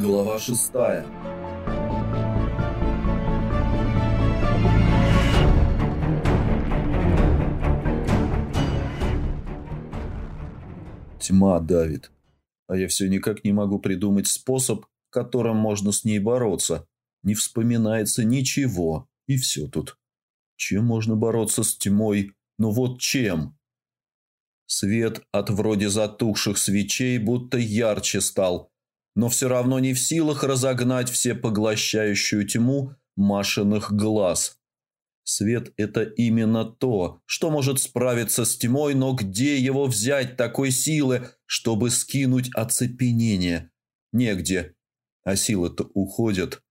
Глава шестая Тьма давит, а я все никак не могу придумать способ, которым можно с ней бороться. Не вспоминается ничего, и все тут. Чем можно бороться с тьмой? Ну вот чем? Свет от вроде затухших свечей будто ярче стал, но все равно не в силах разогнать все поглощающую тьму Машиных глаз. Свет – это именно то, что может справиться с тьмой, но где его взять такой силы, чтобы скинуть оцепенение? Негде а силы-то уходят.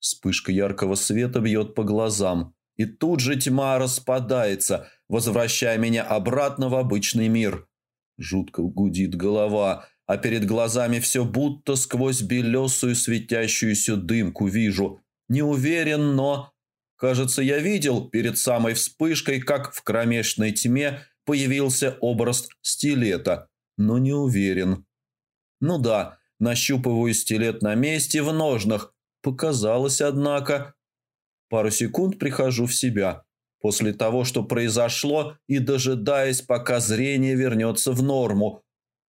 Вспышка яркого света бьет по глазам, и тут же тьма распадается, возвращая меня обратно в обычный мир. Жутко гудит голова, а перед глазами все будто сквозь белесую светящуюся дымку вижу. Не уверен, но... Кажется, я видел перед самой вспышкой, как в кромешной тьме появился образ стилета, но не уверен. Ну да, Нащупываю стилет на месте в ножнах. Показалось, однако. Пару секунд прихожу в себя. После того, что произошло, и дожидаясь, пока зрение вернется в норму.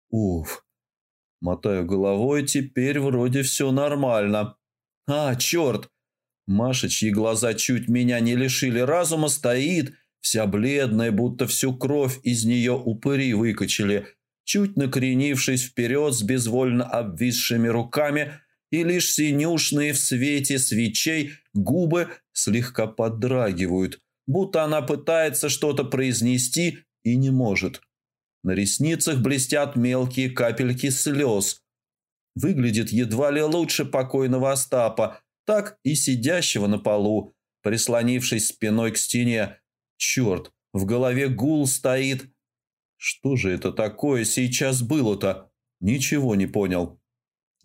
Уф. Мотаю головой, теперь вроде все нормально. А, черт! Маша, чьи глаза чуть меня не лишили разума, стоит, вся бледная, будто всю кровь из нее упыри выкачали – чуть накренившись вперед с безвольно обвисшими руками, и лишь синюшные в свете свечей губы слегка подрагивают, будто она пытается что-то произнести и не может. На ресницах блестят мелкие капельки слез. Выглядит едва ли лучше покойного Остапа, так и сидящего на полу, прислонившись спиной к стене. Черт, в голове гул стоит, что же это такое сейчас было-то? Ничего не понял.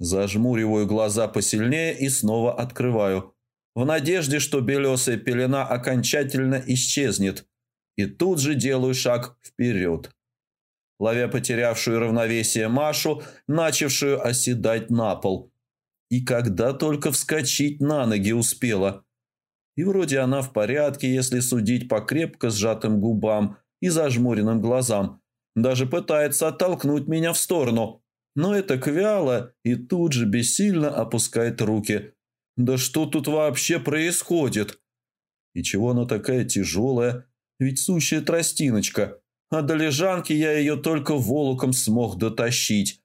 Зажмуриваю глаза посильнее и снова открываю. В надежде, что белесая пелена окончательно исчезнет. И тут же делаю шаг вперед. Ловя потерявшую равновесие Машу, начавшую оседать на пол. И когда только вскочить на ноги успела. И вроде она в порядке, если судить по крепко сжатым губам и зажмуренным глазам – даже пытается оттолкнуть меня в сторону. Но это квяло и тут же бессильно опускает руки. Да что тут вообще происходит? И чего она такая тяжелая? Ведь сущая тростиночка. А до лежанки я ее только волоком смог дотащить.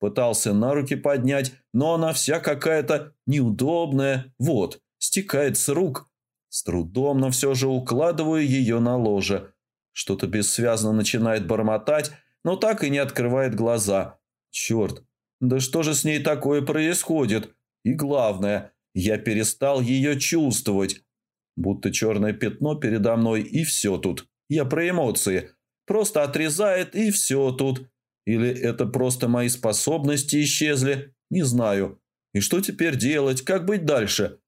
Пытался на руки поднять, но она вся какая-то неудобная. Вот, стекает с рук. С трудом, но все же укладываю ее на ложе. Что-то бессвязно начинает бормотать, но так и не открывает глаза. Черт, да что же с ней такое происходит? И главное, я перестал ее чувствовать. Будто черное пятно передо мной, и все тут. Я про эмоции. Просто отрезает, и все тут. Или это просто мои способности исчезли? Не знаю. И что теперь делать? Как быть дальше?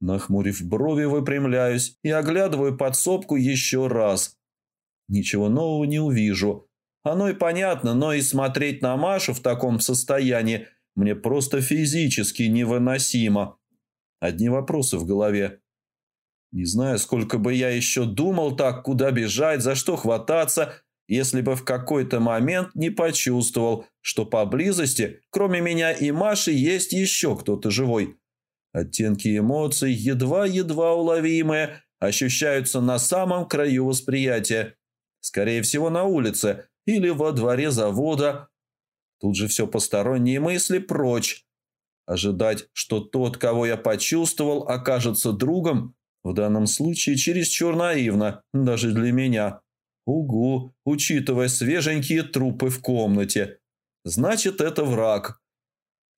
Нахмурив брови, выпрямляюсь и оглядываю подсобку еще раз. Ничего нового не увижу. Оно и понятно, но и смотреть на Машу в таком состоянии мне просто физически невыносимо. Одни вопросы в голове. Не знаю, сколько бы я еще думал так, куда бежать, за что хвататься, если бы в какой-то момент не почувствовал, что поблизости, кроме меня и Маши, есть еще кто-то живой. Оттенки эмоций, едва-едва уловимые, ощущаются на самом краю восприятия. Скорее всего, на улице или во дворе завода. Тут же все посторонние мысли прочь. Ожидать, что тот, кого я почувствовал, окажется другом, в данном случае чересчур наивно, даже для меня. Угу, учитывая свеженькие трупы в комнате. Значит, это враг.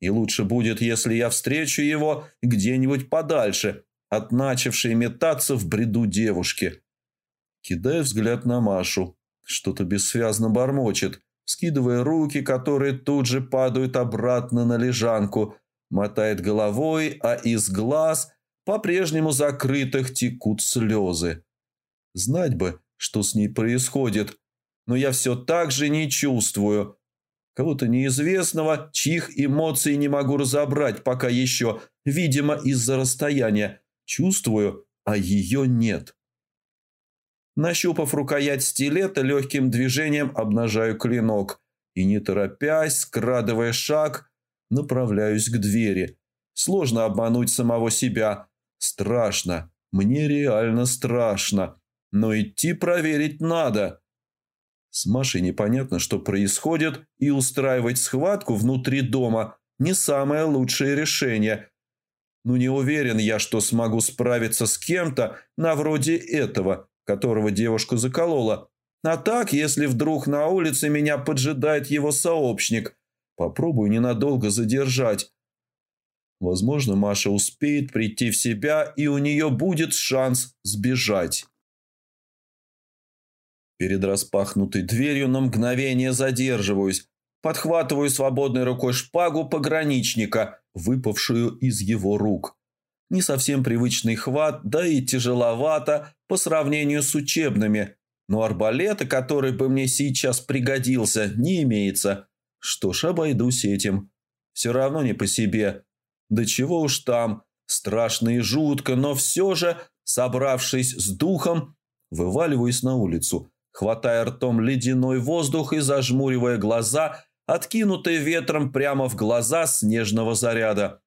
И лучше будет, если я встречу его где-нибудь подальше от начавшей метаться в бреду девушки. Кидая взгляд на Машу. Что-то бессвязно бормочет, скидывая руки, которые тут же падают обратно на лежанку, мотает головой, а из глаз по-прежнему закрытых текут слезы. Знать бы, что с ней происходит. но я все так же не чувствую. Кого-то неизвестного, чьих эмоций не могу разобрать пока еще, видимо, из-за расстояния. Чувствую, а ее нет. Нащупав рукоять стилета, легким движением обнажаю клинок и, не торопясь, скрадывая шаг, направляюсь к двери. Сложно обмануть самого себя. Страшно. Мне реально страшно. Но идти проверить надо. С Машей непонятно, что происходит, и устраивать схватку внутри дома – не самое лучшее решение. Но не уверен я, что смогу справиться с кем-то на вроде этого, которого девушку заколола. А так, если вдруг на улице меня поджидает его сообщник, попробую ненадолго задержать. Возможно, Маша успеет прийти в себя, и у нее будет шанс сбежать. Перед распахнутой дверью на мгновение задерживаюсь, подхватываю свободной рукой шпагу пограничника, выпавшую из его рук. Не совсем привычный хват, да и тяжеловато по сравнению с учебными, но арбалета, который бы мне сейчас пригодился, не имеется. Что ж, обойдусь этим. Все равно не по себе. Да чего уж там, страшно и жутко, но все же, собравшись с духом, вываливаюсь на улицу – хватая ртом ледяной воздух и зажмуривая глаза, откинутые ветром прямо в глаза снежного заряда.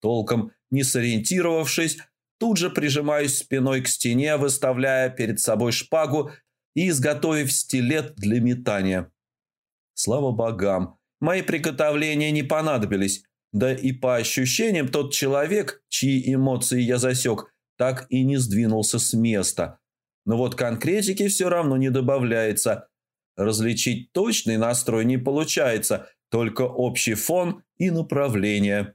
Толком не сориентировавшись, тут же прижимаюсь спиной к стене, выставляя перед собой шпагу и изготовив стилет для метания. Слава богам, мои приготовления не понадобились, да и по ощущениям тот человек, чьи эмоции я засек, так и не сдвинулся с места – но вот конкретики все равно не добавляется. Различить точный настрой не получается, только общий фон и направление.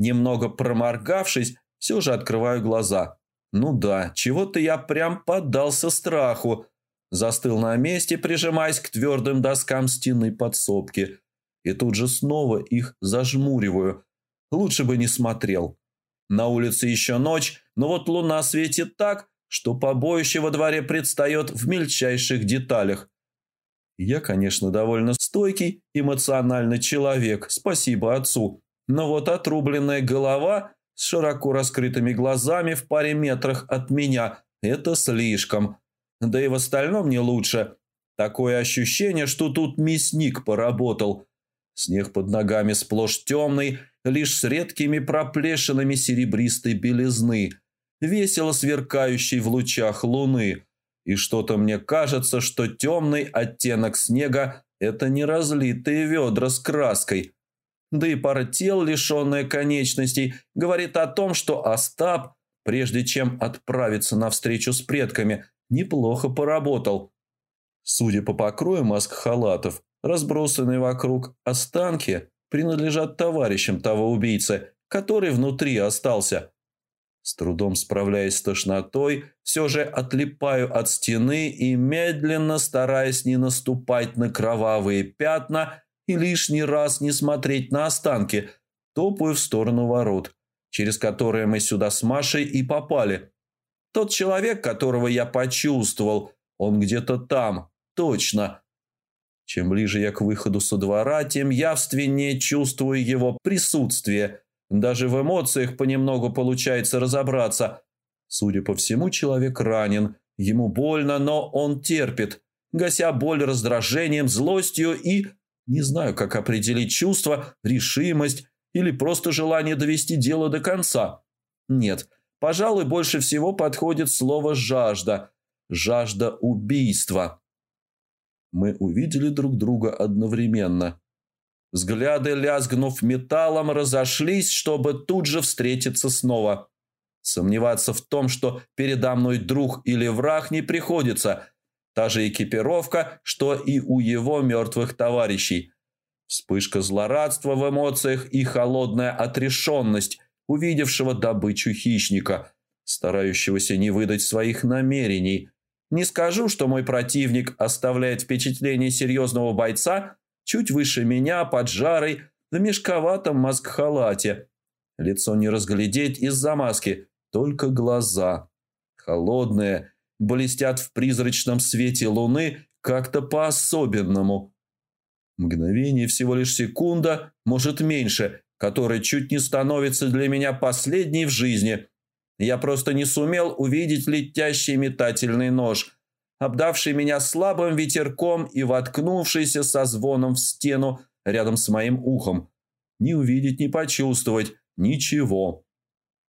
Немного проморгавшись, все же открываю глаза. Ну да, чего-то я прям поддался страху. Застыл на месте, прижимаясь к твердым доскам стены подсобки. И тут же снова их зажмуриваю. Лучше бы не смотрел. На улице еще ночь, но вот луна светит так, что побоище во дворе предстает в мельчайших деталях. Я, конечно, довольно стойкий, эмоциональный человек, спасибо отцу, но вот отрубленная голова с широко раскрытыми глазами в паре метрах от меня – это слишком. Да и в остальном не лучше. Такое ощущение, что тут мясник поработал. Снег под ногами сплошь темный, лишь с редкими проплешинами серебристой белизны – весело сверкающий в лучах луны. И что-то мне кажется, что темный оттенок снега – это не разлитые ведра с краской. Да и пара тел, лишенная конечностей, говорит о том, что Остап, прежде чем отправиться на встречу с предками, неплохо поработал. Судя по покрою маск-халатов, разбросанные вокруг останки принадлежат товарищам того убийцы, который внутри остался – с трудом справляясь с тошнотой, все же отлипаю от стены и, медленно стараясь не наступать на кровавые пятна и лишний раз не смотреть на останки, топаю в сторону ворот, через которые мы сюда с Машей и попали. Тот человек, которого я почувствовал, он где-то там, точно. Чем ближе я к выходу со двора, тем явственнее чувствую его присутствие – даже в эмоциях понемногу получается разобраться. Судя по всему, человек ранен. Ему больно, но он терпит, гася боль раздражением, злостью и... Не знаю, как определить чувство, решимость или просто желание довести дело до конца. Нет, пожалуй, больше всего подходит слово «жажда». Жажда убийства. Мы увидели друг друга одновременно. Взгляды, лязгнув металлом, разошлись, чтобы тут же встретиться снова. Сомневаться в том, что передо мной друг или враг, не приходится. Та же экипировка, что и у его мертвых товарищей. Вспышка злорадства в эмоциях и холодная отрешенность, увидевшего добычу хищника, старающегося не выдать своих намерений. Не скажу, что мой противник оставляет впечатление серьезного бойца – чуть выше меня, под жарой, в мешковатом маск-халате. Лицо не разглядеть из-за маски, только глаза. Холодные, блестят в призрачном свете луны, как-то по-особенному. Мгновение всего лишь секунда, может меньше, которая чуть не становится для меня последней в жизни. Я просто не сумел увидеть летящий метательный нож, обдавший меня слабым ветерком и воткнувшийся со звоном в стену рядом с моим ухом. Не увидеть, не почувствовать ничего.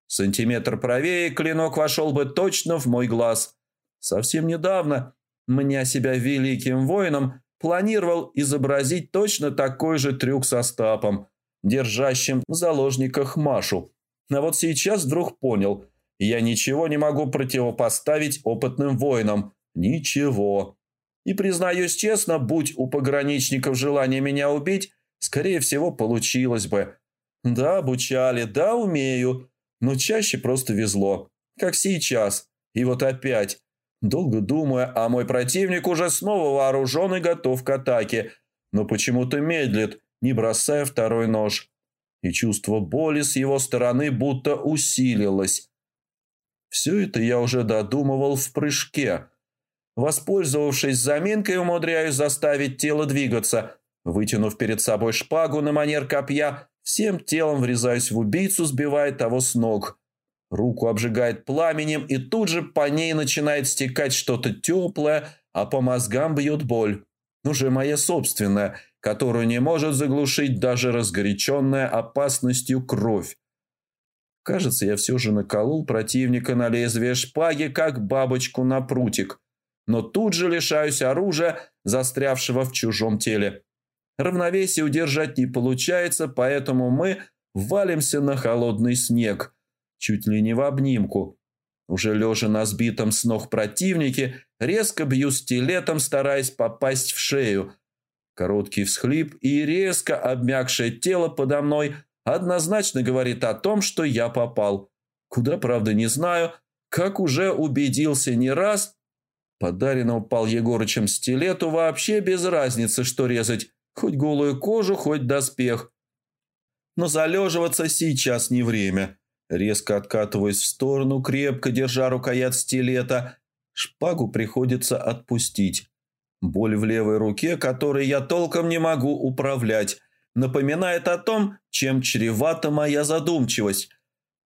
Сантиметр правее клинок вошел бы точно в мой глаз. Совсем недавно меня себя великим воином планировал изобразить точно такой же трюк со стапом, держащим в заложниках Машу. А вот сейчас вдруг понял, я ничего не могу противопоставить опытным воинам. Ничего. И признаюсь честно, будь у пограничников желание меня убить, скорее всего, получилось бы. Да, обучали, да, умею, но чаще просто везло. Как сейчас. И вот опять. Долго думая, а мой противник уже снова вооружен и готов к атаке, но почему-то медлит, не бросая второй нож. И чувство боли с его стороны будто усилилось. Все это я уже додумывал в прыжке. Воспользовавшись заминкой, умудряюсь заставить тело двигаться. Вытянув перед собой шпагу на манер копья, всем телом врезаюсь в убийцу, сбивая того с ног. Руку обжигает пламенем, и тут же по ней начинает стекать что-то теплое, а по мозгам бьет боль. Уже моя собственная, которую не может заглушить даже разгоряченная опасностью кровь. Кажется, я все же наколол противника на лезвие шпаги, как бабочку на прутик. Но тут же лишаюсь оружия, застрявшего в чужом теле. Равновесие удержать не получается, поэтому мы валимся на холодный снег – чуть ли не в обнимку. Уже лежа на сбитом с ног противнике, резко бью стилетом, стараясь попасть в шею. Короткий всхлип и резко обмякшее тело подо мной однозначно говорит о том, что я попал. Куда, правда, не знаю, как уже убедился не раз. Подаренного Пал Егорычем стилету вообще без разницы, что резать. Хоть голую кожу, хоть доспех. Но залеживаться сейчас не время. Резко откатываясь в сторону, крепко держа рукоять стилета, шпагу приходится отпустить. Боль в левой руке, которой я толком не могу управлять, напоминает о том, чем чревата моя задумчивость.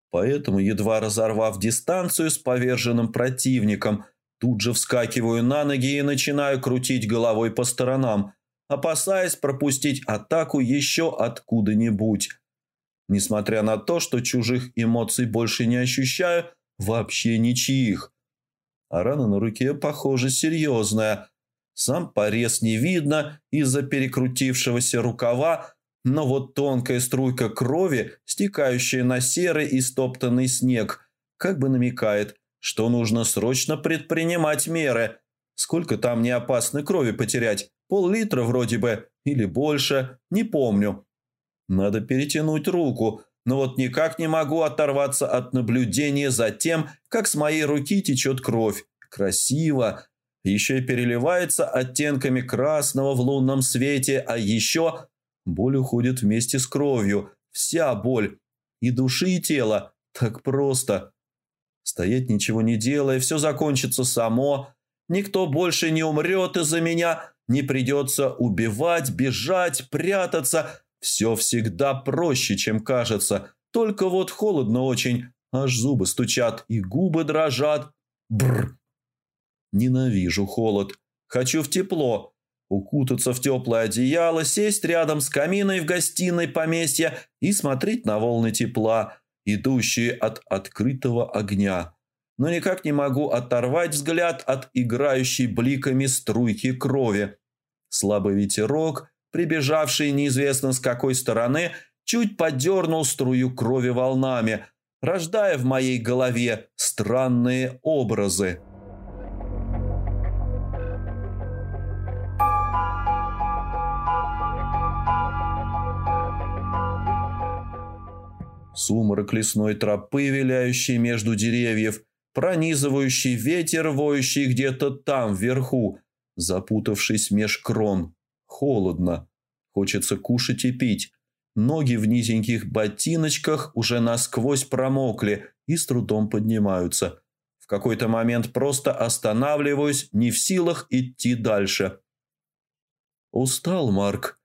Поэтому, едва разорвав дистанцию с поверженным противником, тут же вскакиваю на ноги и начинаю крутить головой по сторонам, опасаясь пропустить атаку еще откуда-нибудь. Несмотря на то, что чужих эмоций больше не ощущаю, вообще ничьих. А рана на руке, похоже, серьезная. Сам порез не видно из-за перекрутившегося рукава, но вот тонкая струйка крови, стекающая на серый и стоптанный снег, как бы намекает, что нужно срочно предпринимать меры. Сколько там не опасно крови потерять? Пол-литра вроде бы, или больше, не помню. Надо перетянуть руку, но вот никак не могу оторваться от наблюдения за тем, как с моей руки течет кровь. Красиво. Еще и переливается оттенками красного в лунном свете, а еще боль уходит вместе с кровью. Вся боль. И души, и тела. Так просто. Стоять ничего не делая, все закончится само. Никто больше не умрет из-за меня, не придется убивать, бежать, прятаться – все всегда проще, чем кажется. Только вот холодно очень. Аж зубы стучат и губы дрожат. Бррр. Ненавижу холод. Хочу в тепло. Укутаться в теплое одеяло, сесть рядом с каминой в гостиной поместья и смотреть на волны тепла, идущие от открытого огня. Но никак не могу оторвать взгляд от играющей бликами струйки крови. Слабый ветерок – прибежавший неизвестно с какой стороны, чуть подернул струю крови волнами, рождая в моей голове странные образы. Сумрак лесной тропы, виляющий между деревьев, пронизывающий ветер, воющий где-то там, вверху, запутавшись меж крон. Холодно. Хочется кушать и пить. Ноги в низеньких ботиночках уже насквозь промокли и с трудом поднимаются. В какой-то момент просто останавливаюсь, не в силах идти дальше. Устал Марк.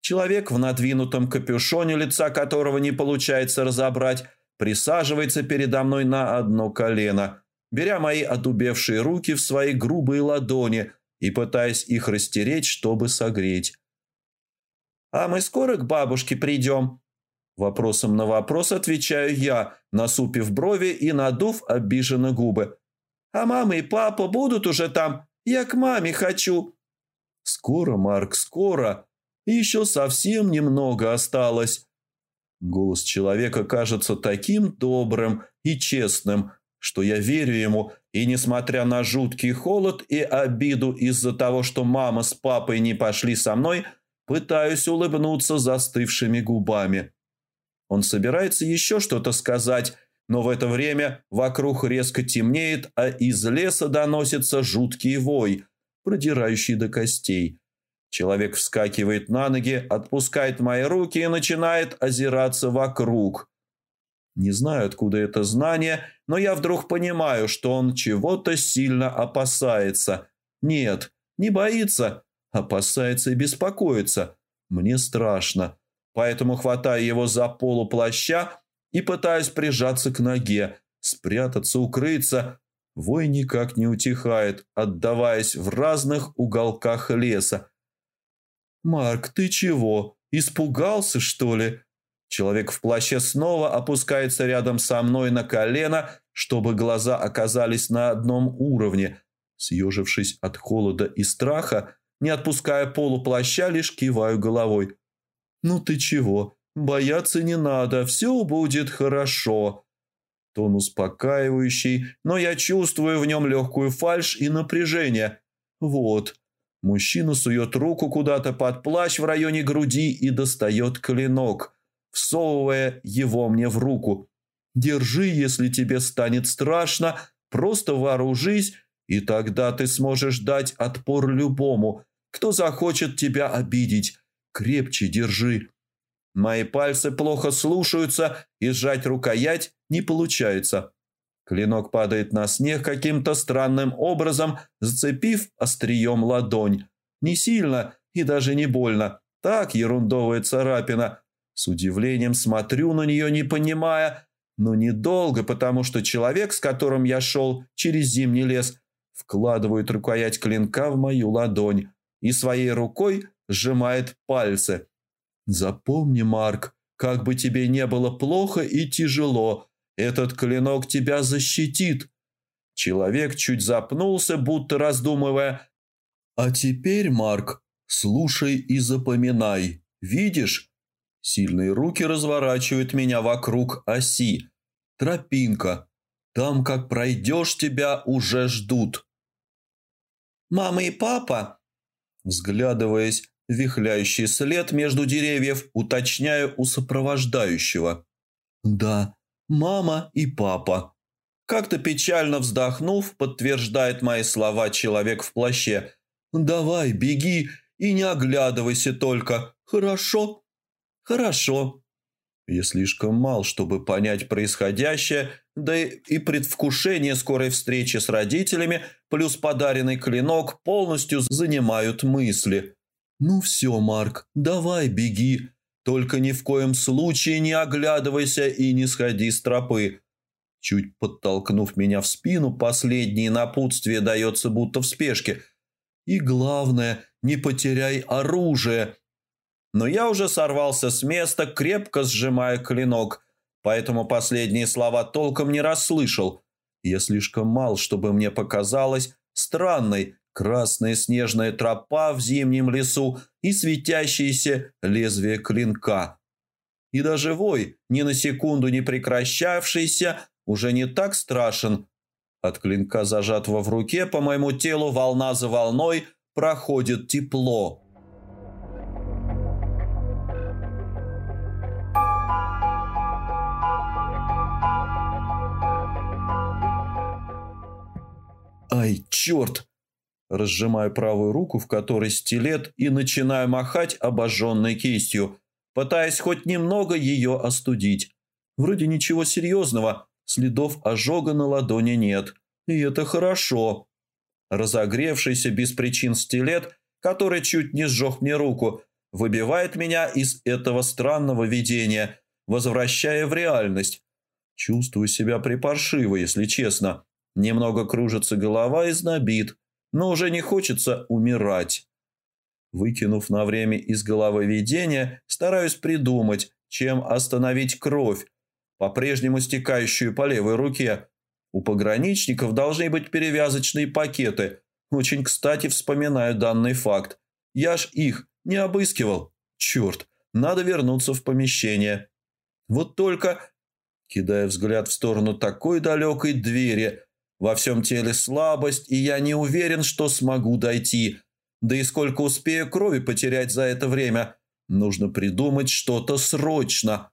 Человек в надвинутом капюшоне, лица которого не получается разобрать, присаживается передо мной на одно колено, беря мои одубевшие руки в свои грубые ладони и пытаясь их растереть, чтобы согреть. «А мы скоро к бабушке придем?» Вопросом на вопрос отвечаю я, насупив брови и надув обиженно губы. «А мама и папа будут уже там? Я к маме хочу!» «Скоро, Марк, скоро! Еще совсем немного осталось!» Голос человека кажется таким добрым и честным, что я верю ему, и, несмотря на жуткий холод и обиду из-за того, что мама с папой не пошли со мной, пытаюсь улыбнуться застывшими губами. Он собирается еще что-то сказать, но в это время вокруг резко темнеет, а из леса доносится жуткий вой, продирающий до костей. Человек вскакивает на ноги, отпускает мои руки и начинает озираться вокруг. Не знаю, откуда это знание, но я вдруг понимаю, что он чего-то сильно опасается. Нет, не боится, опасается и беспокоится. Мне страшно, поэтому хватаю его за полу плаща и пытаюсь прижаться к ноге, спрятаться, укрыться. Вой никак не утихает, отдаваясь в разных уголках леса. «Марк, ты чего? Испугался, что ли?» Человек в плаще снова опускается рядом со мной на колено, чтобы глаза оказались на одном уровне. Съежившись от холода и страха, не отпуская полу плаща, лишь киваю головой. «Ну ты чего? Бояться не надо, все будет хорошо». Тон успокаивающий, но я чувствую в нем легкую фальшь и напряжение. «Вот, Мужчина сует руку куда-то под плащ в районе груди и достает клинок, всовывая его мне в руку. «Держи, если тебе станет страшно, просто вооружись, и тогда ты сможешь дать отпор любому, кто захочет тебя обидеть. Крепче держи». Мои пальцы плохо слушаются, и сжать рукоять не получается. Клинок падает на снег каким-то странным образом, зацепив острием ладонь. Не сильно и даже не больно. Так ерундовая царапина. С удивлением смотрю на нее, не понимая, но недолго, потому что человек, с которым я шел через зимний лес, вкладывает рукоять клинка в мою ладонь и своей рукой сжимает пальцы. «Запомни, Марк, как бы тебе не было плохо и тяжело, этот клинок тебя защитит. Человек чуть запнулся, будто раздумывая. А теперь, Марк, слушай и запоминай. Видишь? Сильные руки разворачивают меня вокруг оси. Тропинка. Там, как пройдешь, тебя уже ждут. «Мама и папа?» Взглядываясь, вихляющий след между деревьев, уточняю у сопровождающего. «Да, мама и папа». Как-то печально вздохнув, подтверждает мои слова человек в плаще. «Давай, беги и не оглядывайся только, хорошо?» «Хорошо». Я слишком мал, чтобы понять происходящее, да и предвкушение скорой встречи с родителями плюс подаренный клинок полностью занимают мысли. «Ну все, Марк, давай беги, только ни в коем случае не оглядывайся и не сходи с тропы. Чуть подтолкнув меня в спину, последнее напутствие дается будто в спешке. И главное, не потеряй оружие. Но я уже сорвался с места, крепко сжимая клинок, поэтому последние слова толком не расслышал. Я слишком мал, чтобы мне показалось странной, красная снежная тропа в зимнем лесу и светящееся лезвие клинка. И даже вой, ни на секунду не прекращавшийся, уже не так страшен. От клинка, зажатого в руке, по моему телу волна за волной проходит тепло. «Ай, черт!» Разжимаю правую руку, в которой стилет, и начинаю махать обожженной кистью, пытаясь хоть немного ее остудить. Вроде ничего серьезного, следов ожога на ладони нет. И это хорошо. Разогревшийся без причин стилет, который чуть не сжег мне руку, выбивает меня из этого странного видения, возвращая в реальность. Чувствую себя припаршиво, если честно. Немного кружится голова и знобит, но уже не хочется умирать. Выкинув на время из головы видения, стараюсь придумать, чем остановить кровь, по-прежнему стекающую по левой руке. У пограничников должны быть перевязочные пакеты. Очень кстати вспоминаю данный факт. Я ж их не обыскивал. Черт, надо вернуться в помещение. Вот только, кидая взгляд в сторону такой далекой двери, во всем теле слабость, и я не уверен, что смогу дойти. Да и сколько успею крови потерять за это время. Нужно придумать что-то срочно.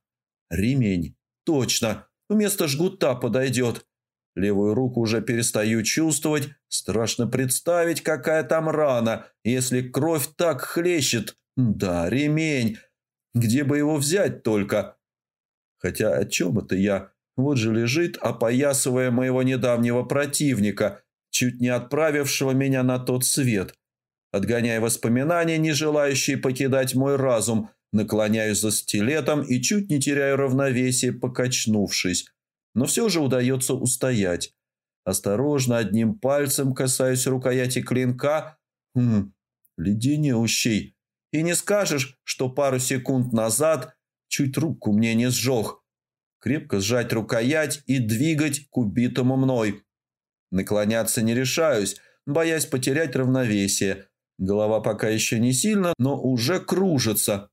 Ремень. Точно. Вместо жгута подойдет. Левую руку уже перестаю чувствовать. Страшно представить, какая там рана, если кровь так хлещет. Да, ремень. Где бы его взять только? Хотя о чем это я? Вот же лежит, опоясывая моего недавнего противника, чуть не отправившего меня на тот свет. Отгоняя воспоминания, не желающие покидать мой разум, наклоняюсь за стилетом и чуть не теряю равновесие, покачнувшись. Но все же удается устоять. Осторожно, одним пальцем касаюсь рукояти клинка. Хм, леденеущий. И не скажешь, что пару секунд назад чуть руку мне не сжег крепко сжать рукоять и двигать к убитому мной. Наклоняться не решаюсь, боясь потерять равновесие. Голова пока еще не сильно, но уже кружится.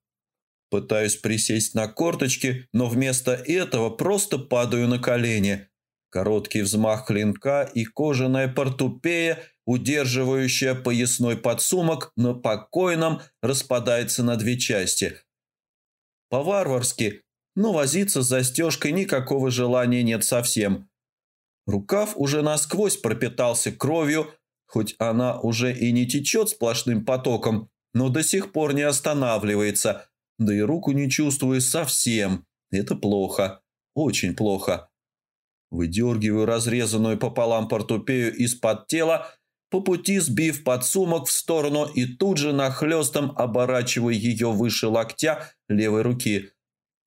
Пытаюсь присесть на корточки, но вместо этого просто падаю на колени. Короткий взмах клинка и кожаная портупея, удерживающая поясной подсумок, на покойном распадается на две части. По-варварски но возиться с застежкой никакого желания нет совсем. Рукав уже насквозь пропитался кровью, хоть она уже и не течет сплошным потоком, но до сих пор не останавливается, да и руку не чувствую совсем. Это плохо, очень плохо. Выдергиваю разрезанную пополам портупею из-под тела, по пути сбив подсумок в сторону и тут же нахлестом оборачиваю ее выше локтя левой руки –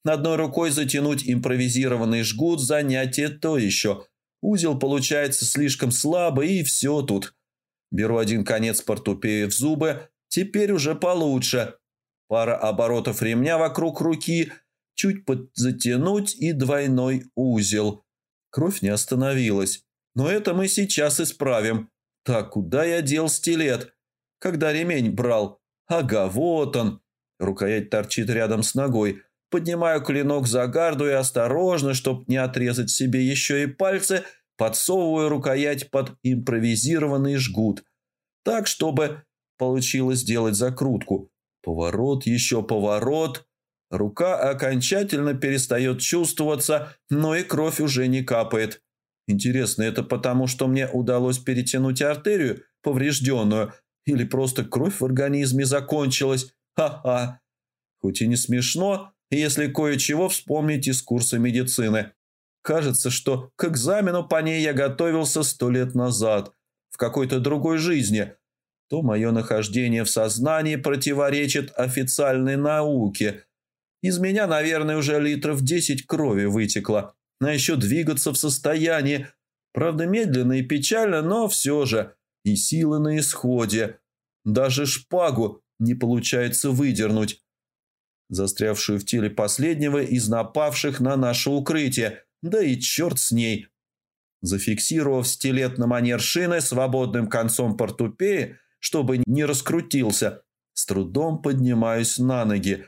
Одной рукой затянуть импровизированный жгут – занятие то еще. Узел получается слишком слабый, и все тут. Беру один конец портупеи в зубы, теперь уже получше. Пара оборотов ремня вокруг руки, чуть подзатянуть и двойной узел. Кровь не остановилась. Но это мы сейчас исправим. Так, куда я дел стилет? Когда ремень брал? Ага, вот он. Рукоять торчит рядом с ногой – Поднимаю клинок за гарду и осторожно, чтобы не отрезать себе еще и пальцы, подсовываю рукоять под импровизированный жгут. Так, чтобы получилось сделать закрутку. Поворот, еще поворот. Рука окончательно перестает чувствоваться, но и кровь уже не капает. Интересно, это потому, что мне удалось перетянуть артерию, поврежденную, или просто кровь в организме закончилась? Ха-ха. Хоть и не смешно, если кое-чего вспомнить из курса медицины. Кажется, что к экзамену по ней я готовился сто лет назад, в какой-то другой жизни. То мое нахождение в сознании противоречит официальной науке. Из меня, наверное, уже литров десять крови вытекло, а еще двигаться в состоянии. Правда, медленно и печально, но все же. И силы на исходе. Даже шпагу не получается выдернуть застрявшую в теле последнего из напавших на наше укрытие, да и черт с ней. Зафиксировав стилет на манер шины свободным концом портупеи, чтобы не раскрутился, с трудом поднимаюсь на ноги.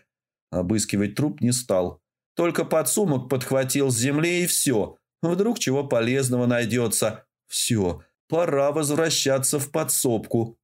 Обыскивать труп не стал. Только подсумок подхватил с земли и все. Вдруг чего полезного найдется. Все, пора возвращаться в подсобку.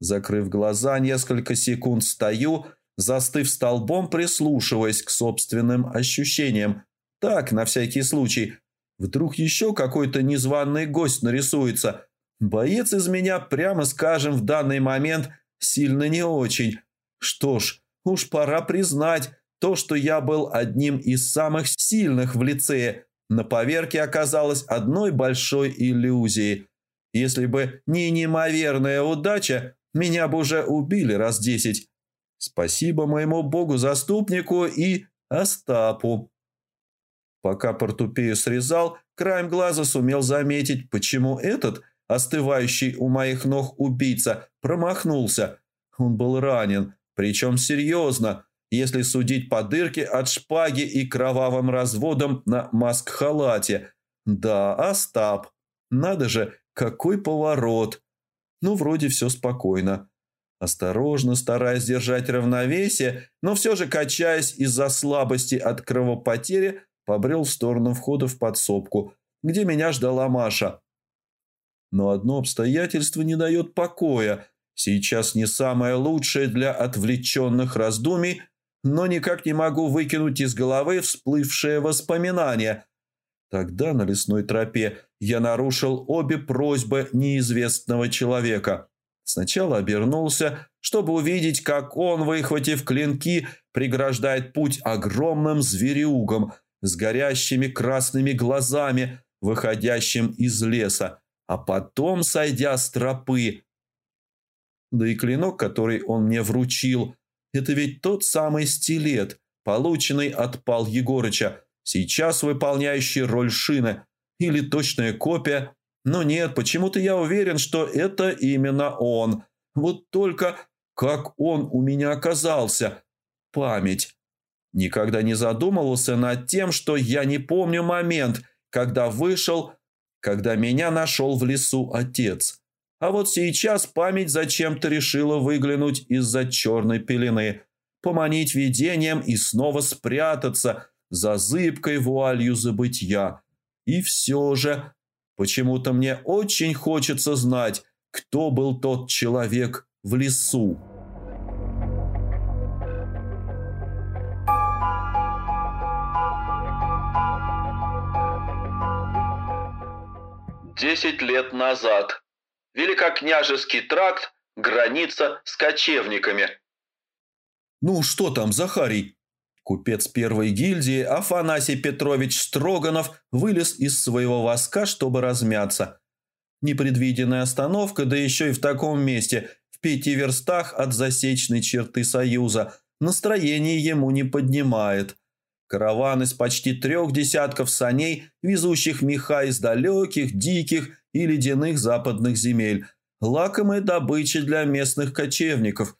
Закрыв глаза, несколько секунд стою, застыв столбом, прислушиваясь к собственным ощущениям. Так, на всякий случай. Вдруг еще какой-то незваный гость нарисуется. Боец из меня, прямо скажем, в данный момент сильно не очень. Что ж, уж пора признать то, что я был одним из самых сильных в лицее. на поверке оказалась одной большой иллюзией. Если бы не неимоверная удача, меня бы уже убили раз десять. Спасибо моему богу-заступнику и Остапу. Пока портупею срезал, краем глаза сумел заметить, почему этот, остывающий у моих ног убийца, промахнулся. Он был ранен, причем серьезно, если судить по дырке от шпаги и кровавым разводам на маск-халате. Да, Остап. Надо же, какой поворот. Ну, вроде все спокойно. Осторожно, стараясь держать равновесие, но все же качаясь из-за слабости от кровопотери, побрел в сторону входа в подсобку, где меня ждала Маша. Но одно обстоятельство не дает покоя. Сейчас не самое лучшее для отвлеченных раздумий, но никак не могу выкинуть из головы всплывшее воспоминание. Тогда на лесной тропе я нарушил обе просьбы неизвестного человека. Сначала обернулся, чтобы увидеть, как он, выхватив клинки, преграждает путь огромным зверюгам – с горящими красными глазами, выходящим из леса, а потом сойдя с тропы. Да и клинок, который он мне вручил, это ведь тот самый стилет, полученный от Пал Егорыча, сейчас выполняющий роль шины, или точная копия. Но нет, почему-то я уверен, что это именно он. Вот только как он у меня оказался. Память. Никогда не задумывался над тем, что я не помню момент, когда вышел, когда меня нашел в лесу отец. А вот сейчас память зачем-то решила выглянуть из-за черной пелены, поманить видением и снова спрятаться за зыбкой вуалью забытья. И все же, почему-то мне очень хочется знать, кто был тот человек в лесу. Десять лет назад. Великокняжеский тракт, граница с кочевниками. «Ну что там, Захарий?» Купец первой гильдии Афанасий Петрович Строганов вылез из своего воска, чтобы размяться. Непредвиденная остановка, да еще и в таком месте, в пяти верстах от засечной черты Союза, настроение ему не поднимает – Караван из почти трех десятков саней, везущих меха из далеких, диких и ледяных западных земель. Лакомая добыча для местных кочевников.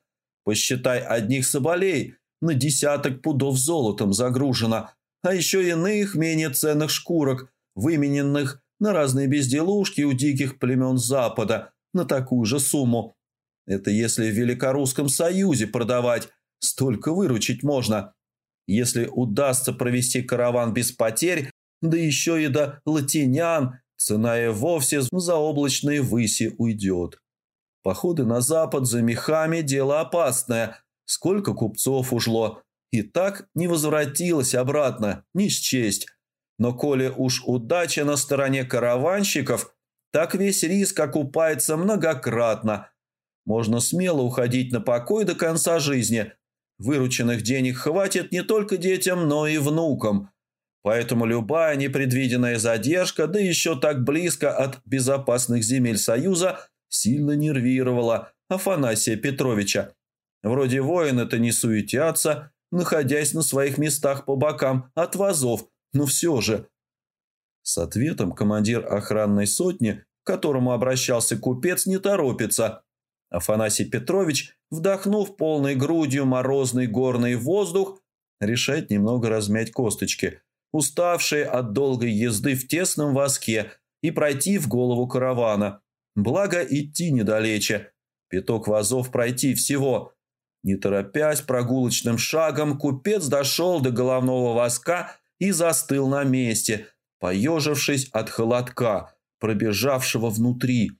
Посчитай одних соболей, на десяток пудов золотом загружено, а еще иных менее ценных шкурок, вымененных на разные безделушки у диких племен Запада на такую же сумму. Это если в Великорусском Союзе продавать, столько выручить можно – если удастся провести караван без потерь, да еще и до латинян, цена и вовсе за облачные выси уйдет. Походы на запад за мехами – дело опасное. Сколько купцов ушло. И так не возвратилось обратно, не счесть. Но коли уж удача на стороне караванщиков, так весь риск окупается многократно. Можно смело уходить на покой до конца жизни – Вырученных денег хватит не только детям, но и внукам. Поэтому любая непредвиденная задержка, да еще так близко от безопасных земель Союза, сильно нервировала Афанасия Петровича. Вроде воины-то не суетятся, находясь на своих местах по бокам от вазов, но все же. С ответом командир охранной сотни, к которому обращался купец, не торопится – Афанасий Петрович, вдохнув полной грудью морозный горный воздух, решает немного размять косточки, уставшие от долгой езды в тесном воске, и пройти в голову каравана. Благо идти недалече. Пяток вазов пройти всего. Не торопясь прогулочным шагом, купец дошел до головного воска и застыл на месте, поежившись от холодка, пробежавшего внутри.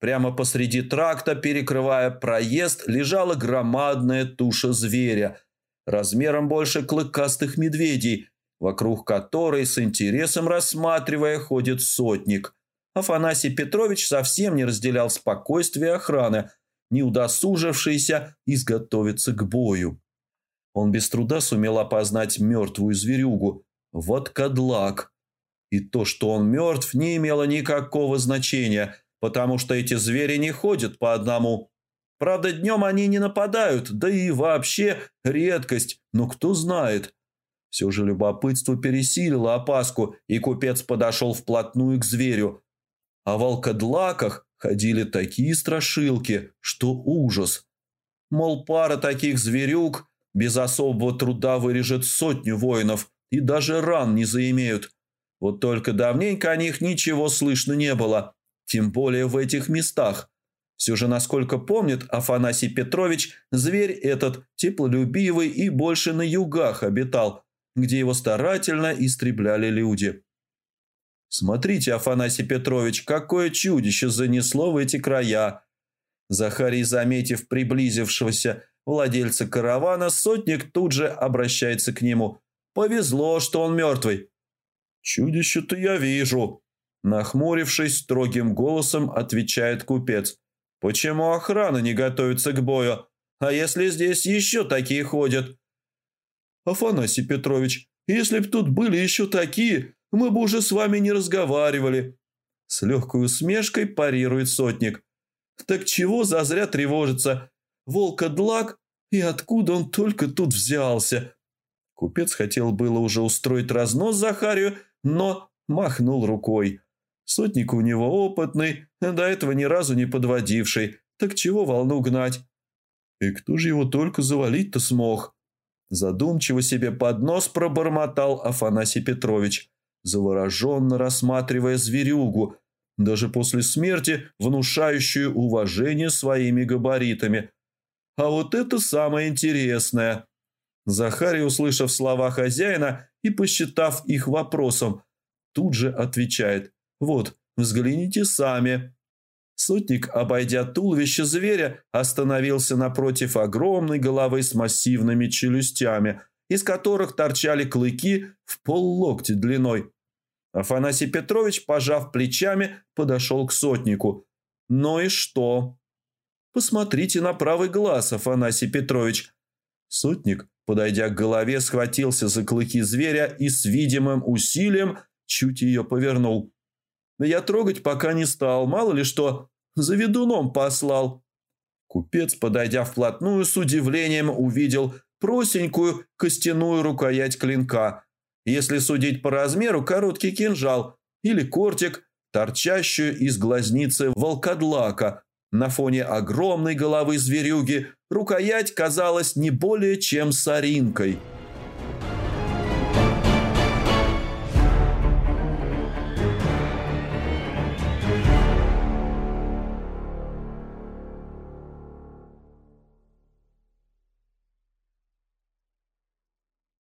Прямо посреди тракта, перекрывая проезд, лежала громадная туша зверя, размером больше клыкастых медведей, вокруг которой с интересом рассматривая ходит сотник. Афанасий Петрович совсем не разделял спокойствие охраны, не удосужившийся изготовиться к бою. Он без труда сумел опознать мертвую зверюгу. Вот кадлак. И то, что он мертв, не имело никакого значения, потому что эти звери не ходят по одному. Правда, днем они не нападают, да и вообще редкость, но кто знает. Все же любопытство пересилило опаску, и купец подошел вплотную к зверю. О волкодлаках ходили такие страшилки, что ужас. Мол, пара таких зверюк без особого труда вырежет сотню воинов и даже ран не заимеют. Вот только давненько о них ничего слышно не было, тем более в этих местах. Все же, насколько помнит Афанасий Петрович, зверь этот теплолюбивый и больше на югах обитал, где его старательно истребляли люди. «Смотрите, Афанасий Петрович, какое чудище занесло в эти края!» Захарий, заметив приблизившегося владельца каравана, сотник тут же обращается к нему. «Повезло, что он мертвый». «Чудище-то я вижу», – нахмурившись строгим голосом, отвечает купец. «Почему охрана не готовится к бою? А если здесь еще такие ходят?» «Афанасий Петрович, если б тут были еще такие, мы бы уже с вами не разговаривали». С легкой усмешкой парирует сотник. «Так чего зазря тревожиться? Волка-длак? И откуда он только тут взялся?» Купец хотел было уже устроить разнос Захарию, но махнул рукой. Сотник у него опытный, до этого ни разу не подводивший, так чего волну гнать? И кто же его только завалить-то смог? Задумчиво себе под нос пробормотал Афанасий Петрович, завороженно рассматривая зверюгу, даже после смерти внушающую уважение своими габаритами. А вот это самое интересное. Захарий, услышав слова хозяина и посчитав их вопросом, тут же отвечает «Вот, взгляните сами». Сотник, обойдя туловище зверя, остановился напротив огромной головы с массивными челюстями, из которых торчали клыки в поллокти длиной. Афанасий Петрович, пожав плечами, подошел к сотнику. «Ну и что?» «Посмотрите на правый глаз, Афанасий Петрович». Сотник, подойдя к голове, схватился за клыки зверя и с видимым усилием чуть ее повернул. Я трогать пока не стал, мало ли что, за ведуном послал. Купец, подойдя вплотную, с удивлением увидел простенькую костяную рукоять клинка. Если судить по размеру, короткий кинжал или кортик, торчащую из глазницы волкодлака. На фоне огромной головы зверюги рукоять казалась не более чем соринкой –